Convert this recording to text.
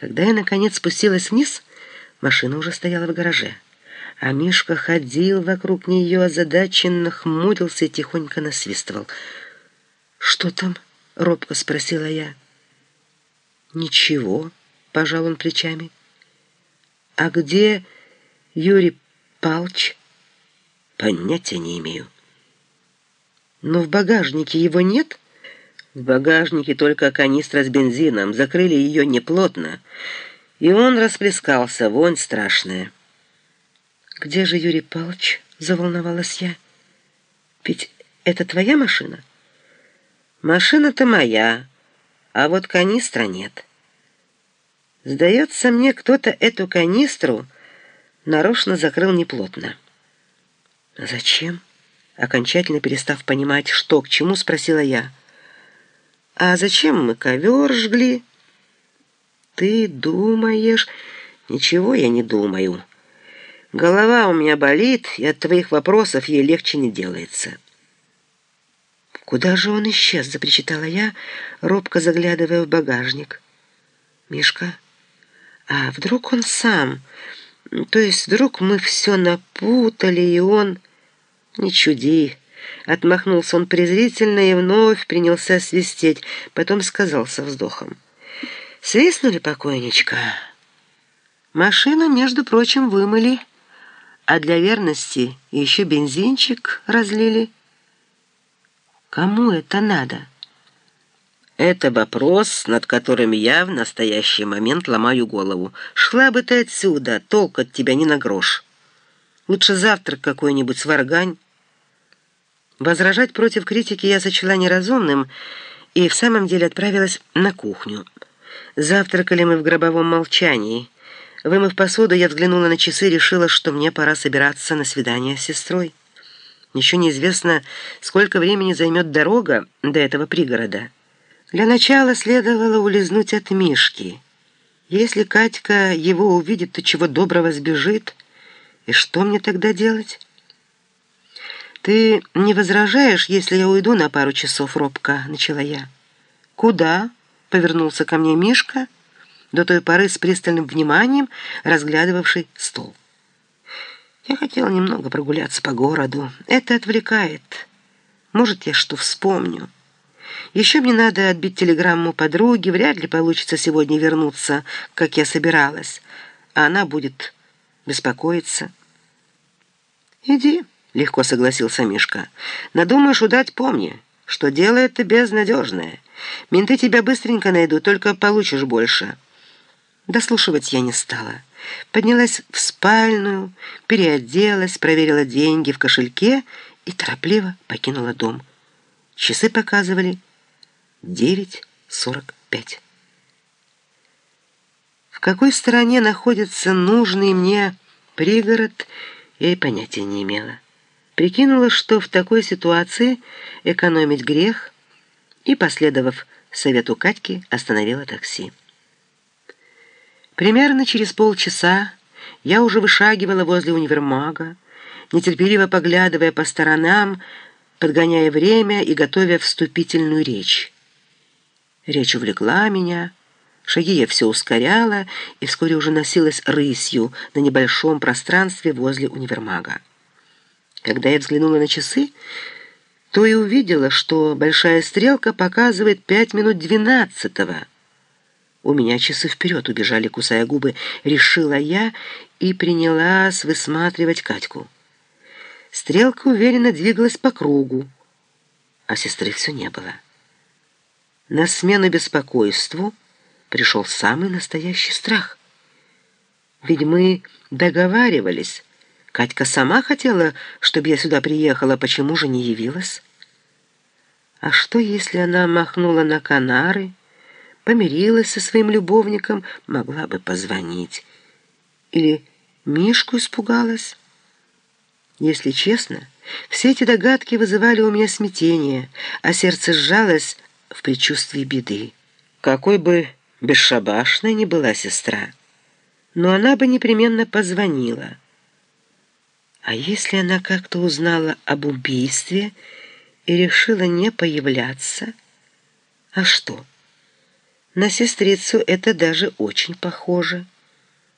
Когда я, наконец, спустилась вниз, машина уже стояла в гараже. А Мишка ходил вокруг нее, озадаченно хмурился и тихонько насвистывал. «Что там?» — робко спросила я. «Ничего», — пожал он плечами. «А где Юрий Палч?» «Понятия не имею». «Но в багажнике его нет?» В багажнике только канистра с бензином, закрыли ее неплотно, и он расплескался, вонь страшная. «Где же Юрий Павлович?» — заволновалась я. «Ведь это твоя машина?» «Машина-то моя, а вот канистра нет». Сдается мне, кто-то эту канистру нарочно закрыл неплотно. «Зачем?» Окончательно перестав понимать, что к чему, спросила я. А зачем мы ковер жгли? Ты думаешь? Ничего я не думаю. Голова у меня болит, и от твоих вопросов ей легче не делается. Куда же он исчез? Запричитала я, робко заглядывая в багажник. Мишка, а вдруг он сам? То есть вдруг мы все напутали, и он... Не чуди, Отмахнулся он презрительно и вновь принялся свистеть, потом сказал со вздохом. «Свистнули покойничка. Машину, между прочим, вымыли, а для верности еще бензинчик разлили. Кому это надо?» Это вопрос, над которым я в настоящий момент ломаю голову. Шла бы ты отсюда, толк от тебя не на грош. Лучше завтрак какой-нибудь сваргань, Возражать против критики я сочла неразумным и в самом деле отправилась на кухню. Завтракали мы в гробовом молчании. Вымыв посуду, я взглянула на часы и решила, что мне пора собираться на свидание с сестрой. Еще неизвестно, сколько времени займет дорога до этого пригорода. Для начала следовало улизнуть от Мишки. Если Катька его увидит, то чего доброго сбежит. И что мне тогда делать? «Ты не возражаешь, если я уйду на пару часов, робко?» — начала я. «Куда?» — повернулся ко мне Мишка, до той поры с пристальным вниманием разглядывавший стол. «Я хотела немного прогуляться по городу. Это отвлекает. Может, я что вспомню. Еще мне надо отбить телеграмму подруге. Вряд ли получится сегодня вернуться, как я собиралась, а она будет беспокоиться». «Иди». — легко согласился Мишка. «Надумаешь удать, помни, что дело это безнадежное. Менты тебя быстренько найдут, только получишь больше». Дослушивать я не стала. Поднялась в спальную, переоделась, проверила деньги в кошельке и торопливо покинула дом. Часы показывали 9.45. В какой стороне находится нужный мне пригород, я и понятия не имела. Прикинула, что в такой ситуации экономить грех, и, последовав совету Катьки, остановила такси. Примерно через полчаса я уже вышагивала возле универмага, нетерпеливо поглядывая по сторонам, подгоняя время и готовя вступительную речь. Речь увлекла меня, шаги я все ускоряла и вскоре уже носилась рысью на небольшом пространстве возле универмага. Когда я взглянула на часы, то и увидела, что большая стрелка показывает пять минут двенадцатого. У меня часы вперед убежали, кусая губы, решила я и принялась высматривать Катьку. Стрелка уверенно двигалась по кругу, а сестры все не было. На смену беспокойству пришел самый настоящий страх. Ведь мы договаривались, Катька сама хотела, чтобы я сюда приехала, почему же не явилась? А что, если она махнула на Канары, помирилась со своим любовником, могла бы позвонить? Или Мишку испугалась? Если честно, все эти догадки вызывали у меня смятение, а сердце сжалось в предчувствии беды. Какой бы бесшабашной ни была сестра, но она бы непременно позвонила. А если она как-то узнала об убийстве и решила не появляться? А что? На сестрицу это даже очень похоже.